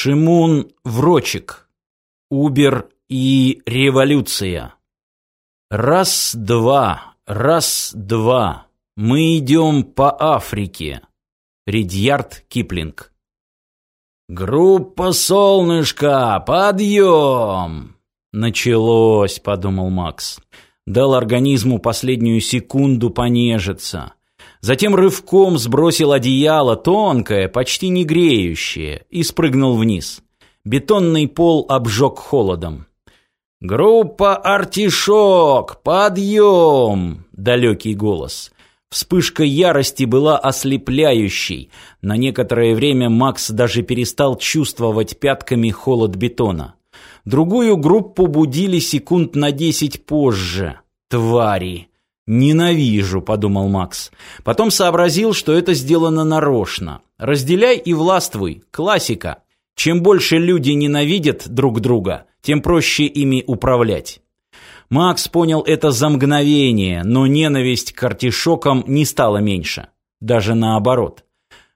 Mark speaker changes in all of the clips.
Speaker 1: Шимун Врочек. Убер и революция. Раз-два, раз-два. Мы идем по Африке. Ридьярд Киплинг. «Группа «Солнышко», подъем!» «Началось», — подумал Макс. Дал организму последнюю секунду понежиться. Затем рывком сбросил одеяло, тонкое, почти не греющее, и спрыгнул вниз. Бетонный пол обжег холодом. «Группа «Артишок», подъем!» — далекий голос. Вспышка ярости была ослепляющей. На некоторое время Макс даже перестал чувствовать пятками холод бетона. Другую группу будили секунд на десять позже. Твари! «Ненавижу», — подумал Макс. Потом сообразил, что это сделано нарочно. «Разделяй и властвуй» — классика. Чем больше люди ненавидят друг друга, тем проще ими управлять. Макс понял это за мгновение, но ненависть к артишокам не стала меньше. Даже наоборот.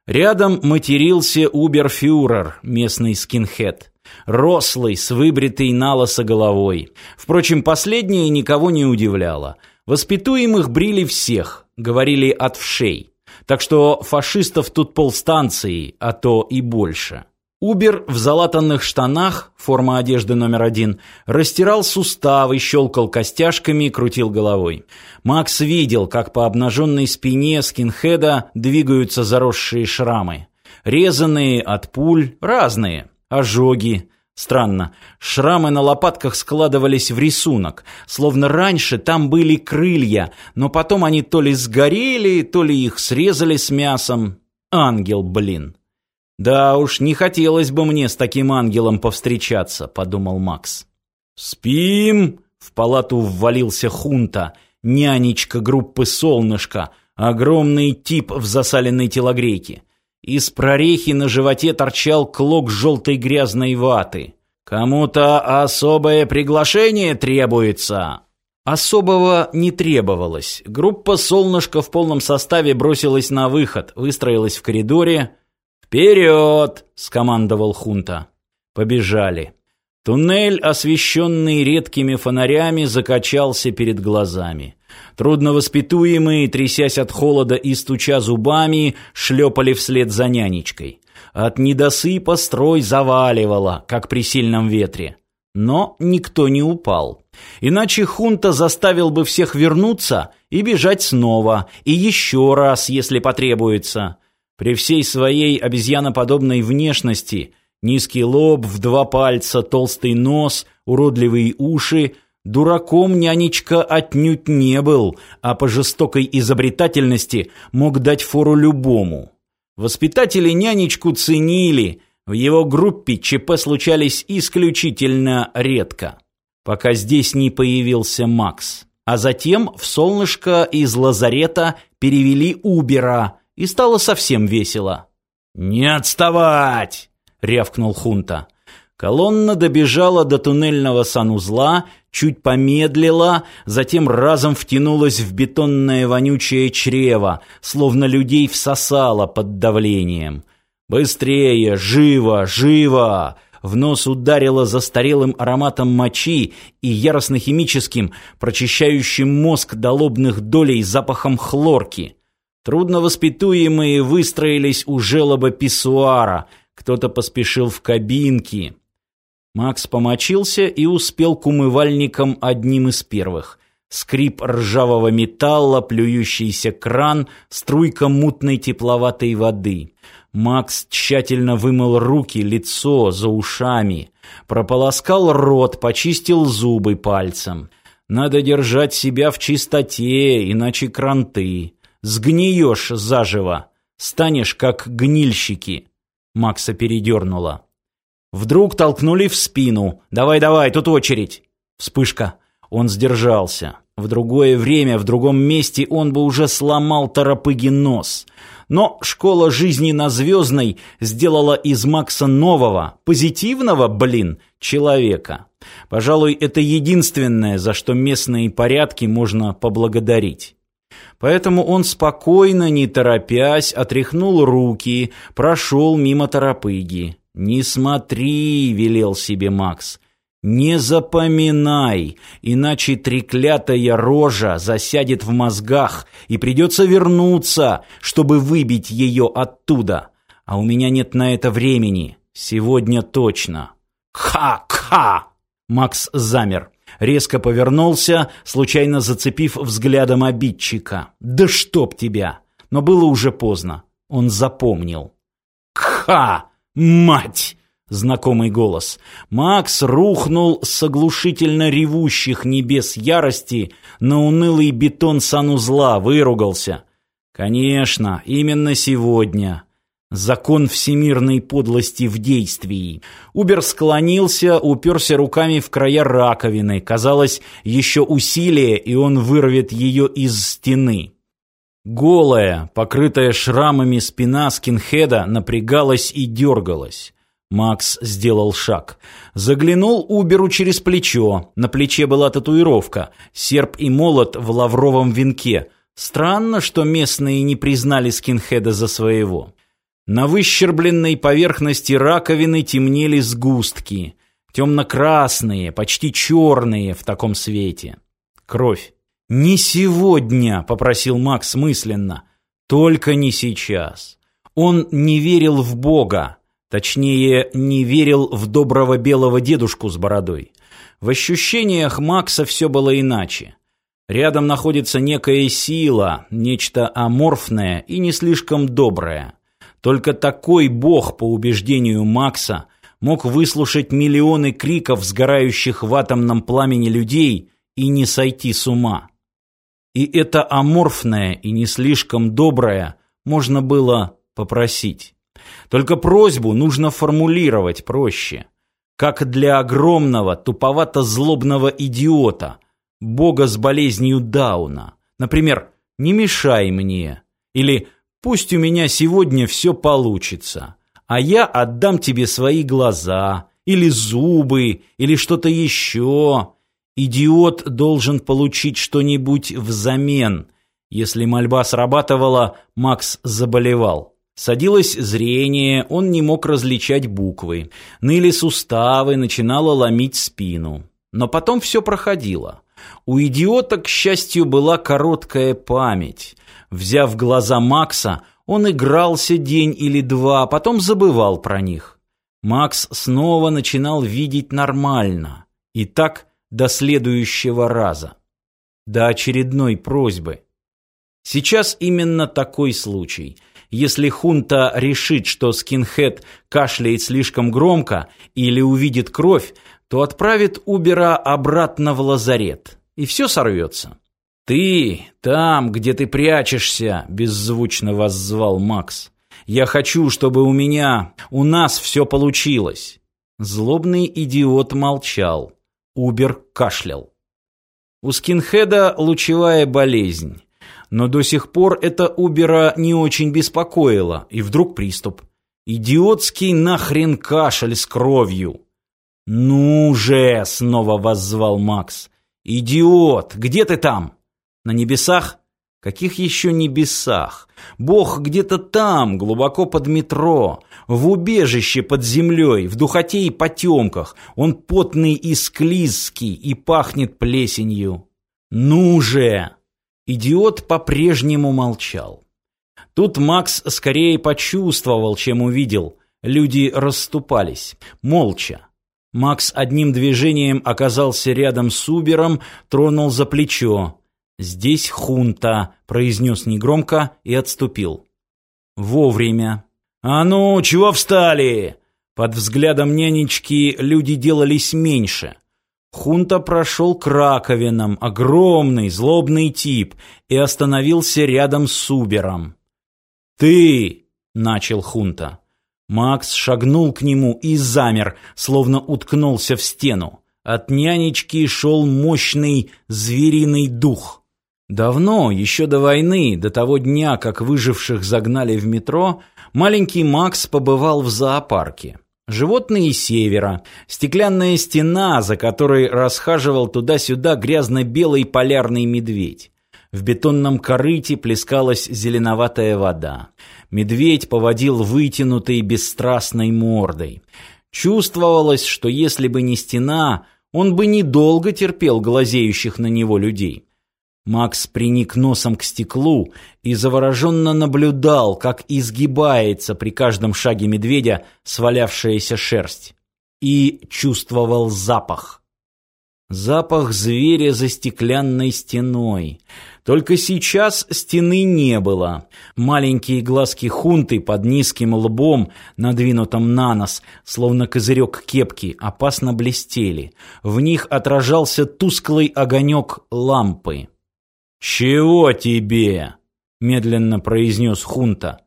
Speaker 1: Рядом матерился Уберфюрер, местный скинхед. Рослый, с выбритой налысо головой. Впрочем, последнее никого не удивляло — Воспитуемых брили всех, говорили от вшей. Так что фашистов тут полстанции, а то и больше. Убер в залатанных штанах, форма одежды номер один, растирал суставы, щелкал костяшками и крутил головой. Макс видел, как по обнаженной спине скинхеда двигаются заросшие шрамы. Резанные от пуль, разные. Ожоги, Странно, шрамы на лопатках складывались в рисунок, словно раньше там были крылья, но потом они то ли сгорели, то ли их срезали с мясом. Ангел, блин. Да уж, не хотелось бы мне с таким ангелом повстречаться, подумал Макс. Спим, в палату ввалился хунта, нянечка группы «Солнышко», огромный тип в засаленной телогрейке. Из прорехи на животе торчал клок желтой грязной ваты. «Кому-то особое приглашение требуется!» Особого не требовалось. Группа «Солнышко» в полном составе бросилась на выход, выстроилась в коридоре. «Вперед!» — скомандовал Хунта. Побежали. Туннель, освещенный редкими фонарями, закачался перед глазами. Трудновоспитуемые, трясясь от холода и стуча зубами, шлепали вслед за нянечкой. От недосыпа строй заваливало, как при сильном ветре. Но никто не упал. Иначе хунта заставил бы всех вернуться и бежать снова, и еще раз, если потребуется. При всей своей обезьяноподобной внешности – Низкий лоб, в два пальца, толстый нос, уродливые уши. Дураком нянечка отнюдь не был, а по жестокой изобретательности мог дать фору любому. Воспитатели нянечку ценили, в его группе ЧП случались исключительно редко. Пока здесь не появился Макс. А затем в солнышко из лазарета перевели Убера, и стало совсем весело. «Не отставать!» — рявкнул Хунта. Колонна добежала до туннельного санузла, чуть помедлила, затем разом втянулась в бетонное вонючее чрево, словно людей всосало под давлением. «Быстрее! Живо! Живо!» В нос ударило застарелым ароматом мочи и яростно-химическим, прочищающим мозг до лобных долей запахом хлорки. Трудновоспитуемые выстроились у желоба писсуара — кто-то поспешил в кабинки. Макс помочился и успел к умывальникам одним из первых. Скрип ржавого металла, плюющийся кран, струйка мутной тепловатой воды. Макс тщательно вымыл руки, лицо, за ушами. Прополоскал рот, почистил зубы пальцем. Надо держать себя в чистоте, иначе кранты. Сгниешь заживо. Станешь, как гнильщики. Макса передернуло. Вдруг толкнули в спину. «Давай-давай, тут очередь!» Вспышка. Он сдержался. В другое время, в другом месте он бы уже сломал торопыги нос. Но школа жизни на Звездной сделала из Макса нового, позитивного, блин, человека. Пожалуй, это единственное, за что местные порядки можно поблагодарить. Поэтому он спокойно, не торопясь, отряхнул руки, прошел мимо торопыги. «Не смотри», — велел себе Макс. «Не запоминай, иначе треклятая рожа засядет в мозгах, и придется вернуться, чтобы выбить ее оттуда. А у меня нет на это времени. Сегодня точно». «Ха-ха!» Макс замер. Резко повернулся, случайно зацепив взглядом обидчика. «Да чтоб тебя!» Но было уже поздно. Он запомнил. «Кха! Мать!» Знакомый голос. Макс рухнул с оглушительно ревущих небес ярости на унылый бетон санузла, выругался. Конечно, именно сегодня. Закон всемирной подлости в действии. Убер склонился, уперся руками в края раковины. Казалось, еще усилие, и он вырвет ее из стены. Голая, покрытая шрамами спина скинхеда напрягалась и дергалась. Макс сделал шаг. Заглянул Уберу через плечо. На плече была татуировка. Серп и молот в лавровом венке. Странно, что местные не признали скинхеда за своего. На выщербленной поверхности раковины темнели сгустки. Темно-красные, почти черные в таком свете. Кровь. «Не сегодня», — попросил Макс мысленно. «Только не сейчас». Он не верил в Бога. Точнее, не верил в доброго белого дедушку с бородой. В ощущениях Макса все было иначе. Рядом находится некая сила, нечто аморфное и не слишком доброе. Только такой бог, по убеждению Макса, мог выслушать миллионы криков сгорающих в атомном пламени людей и не сойти с ума. И это аморфное и не слишком доброе можно было попросить. Только просьбу нужно формулировать проще. Как для огромного, туповато-злобного идиота, бога с болезнью Дауна. Например, «не мешай мне» или «пусть у меня сегодня все получится», а я отдам тебе свои глаза, или зубы, или что-то еще. Идиот должен получить что-нибудь взамен. Если мольба срабатывала, Макс заболевал. Садилось зрение, он не мог различать буквы. Ныли суставы, начинало ломить спину. Но потом все проходило. У идиота, к счастью, была короткая память. Взяв глаза Макса, он игрался день или два, а потом забывал про них. Макс снова начинал видеть нормально. И так до следующего раза. До очередной просьбы. Сейчас именно такой случай – если хунта решит, что скинхед кашляет слишком громко или увидит кровь, то отправит Убера обратно в лазарет, и все сорвется. «Ты, там, где ты прячешься», — беззвучно воззвал Макс. «Я хочу, чтобы у меня, у нас все получилось». Злобный идиот молчал. Убер кашлял. У скинхеда лучевая болезнь. Но до сих пор это Убера не очень беспокоило, и вдруг приступ. Идиотский нахрен кашель с кровью. «Ну же!» — снова воззвал Макс. «Идиот! Где ты там? На небесах?» Каких еще небесах? Бог где-то там, глубоко под метро, в убежище под землей, в духоте и потемках. Он потный и склизкий и пахнет плесенью. Ну же! Идиот по-прежнему молчал. Тут Макс скорее почувствовал, чем увидел. Люди расступались. Молча. Макс одним движением оказался рядом с Убером, тронул за плечо. «Здесь хунта», — произнес негромко и отступил. Вовремя. «А ну, чего встали?» Под взглядом нянечки люди делались меньше. Хунта прошел к раковинам, огромный, злобный тип, и остановился рядом с Убером. «Ты!» — начал Хунта. Макс шагнул к нему и замер, словно уткнулся в стену. От нянечки шел мощный звериный дух. Давно, еще до войны, до того дня, как выживших загнали в метро, маленький Макс побывал в зоопарке. Животные севера, стеклянная стена, за которой расхаживал туда-сюда грязно-белый полярный медведь. В бетонном корыте плескалась зеленоватая вода. Медведь поводил вытянутой бесстрастной мордой. Чувствовалось, что если бы не стена, он бы недолго терпел глазеющих на него людей. Макс приник носом к стеклу и завороженно наблюдал, как изгибается при каждом шаге медведя свалявшаяся шерсть. И чувствовал запах. Запах зверя за стеклянной стеной. Только сейчас стены не было. Маленькие глазки хунты под низким лбом, надвинутым на нос, словно козырек кепки, опасно блестели. В них отражался тусклый огонек лампы. «Чего тебе?» — медленно произнес хунта.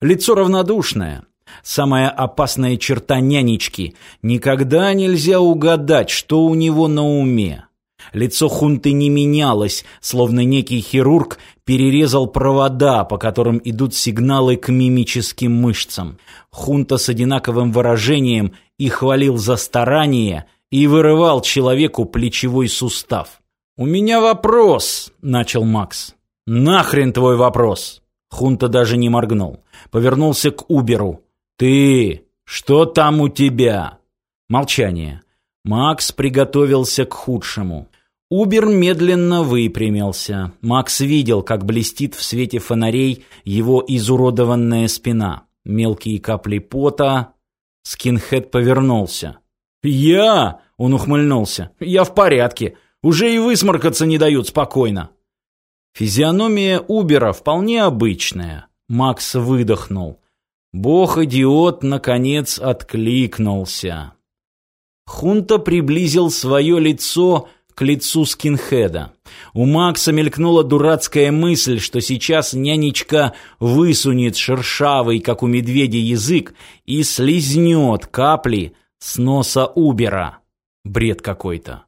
Speaker 1: Лицо равнодушное. Самая опасная черта нянечки. Никогда нельзя угадать, что у него на уме. Лицо хунты не менялось, словно некий хирург перерезал провода, по которым идут сигналы к мимическим мышцам. Хунта с одинаковым выражением и хвалил за старание, и вырывал человеку плечевой сустав. «У меня вопрос», — начал Макс. «Нахрен твой вопрос?» Хунта даже не моргнул. Повернулся к Уберу. «Ты, что там у тебя?» Молчание. Макс приготовился к худшему. Убер медленно выпрямился. Макс видел, как блестит в свете фонарей его изуродованная спина. Мелкие капли пота. Скинхед повернулся. «Я?» — он ухмыльнулся. «Я в порядке. Уже и высморкаться не дают спокойно. Физиономия Убера вполне обычная. Макс выдохнул. Бог-идиот, наконец, откликнулся. Хунта приблизил свое лицо к лицу скинхеда. У Макса мелькнула дурацкая мысль, что сейчас нянечка высунет шершавый, как у медведя, язык и слизнет капли с носа Убера. Бред какой-то.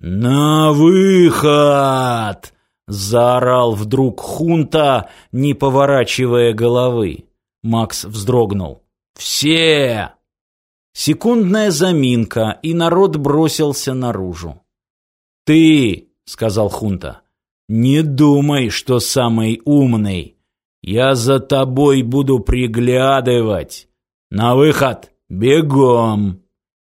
Speaker 1: «На выход!» — заорал вдруг Хунта, не поворачивая головы. Макс вздрогнул. «Все!» Секундная заминка, и народ бросился наружу. «Ты!» — сказал Хунта. «Не думай, что самый умный. Я за тобой буду приглядывать. На выход! Бегом!»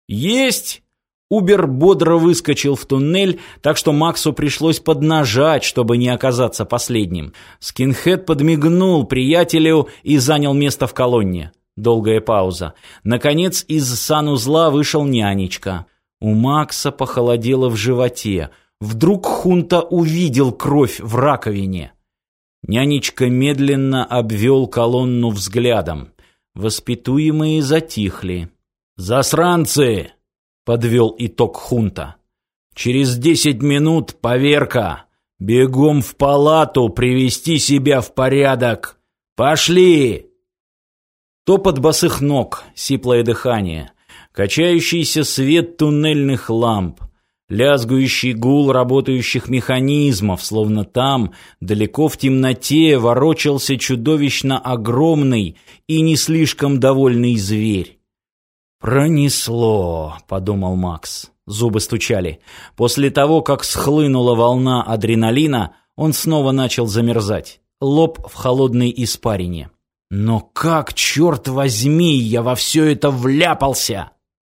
Speaker 1: «Есть!» Убер бодро выскочил в туннель, так что Максу пришлось поднажать, чтобы не оказаться последним. Скинхед подмигнул приятелю и занял место в колонне. Долгая пауза. Наконец из санузла вышел нянечка. У Макса похолодело в животе. Вдруг Хунта увидел кровь в раковине. Нянечка медленно обвел колонну взглядом. Воспитуемые затихли. «Засранцы!» Подвел итог хунта. Через десять минут поверка. Бегом в палату привести себя в порядок. Пошли! Топот босых ног, сиплое дыхание, качающийся свет туннельных ламп, лязгующий гул работающих механизмов, словно там, далеко в темноте, ворочался чудовищно огромный и не слишком довольный зверь. «Пронесло», — подумал Макс. Зубы стучали. После того, как схлынула волна адреналина, он снова начал замерзать. Лоб в холодной испарине. «Но как, черт возьми, я во все это вляпался!»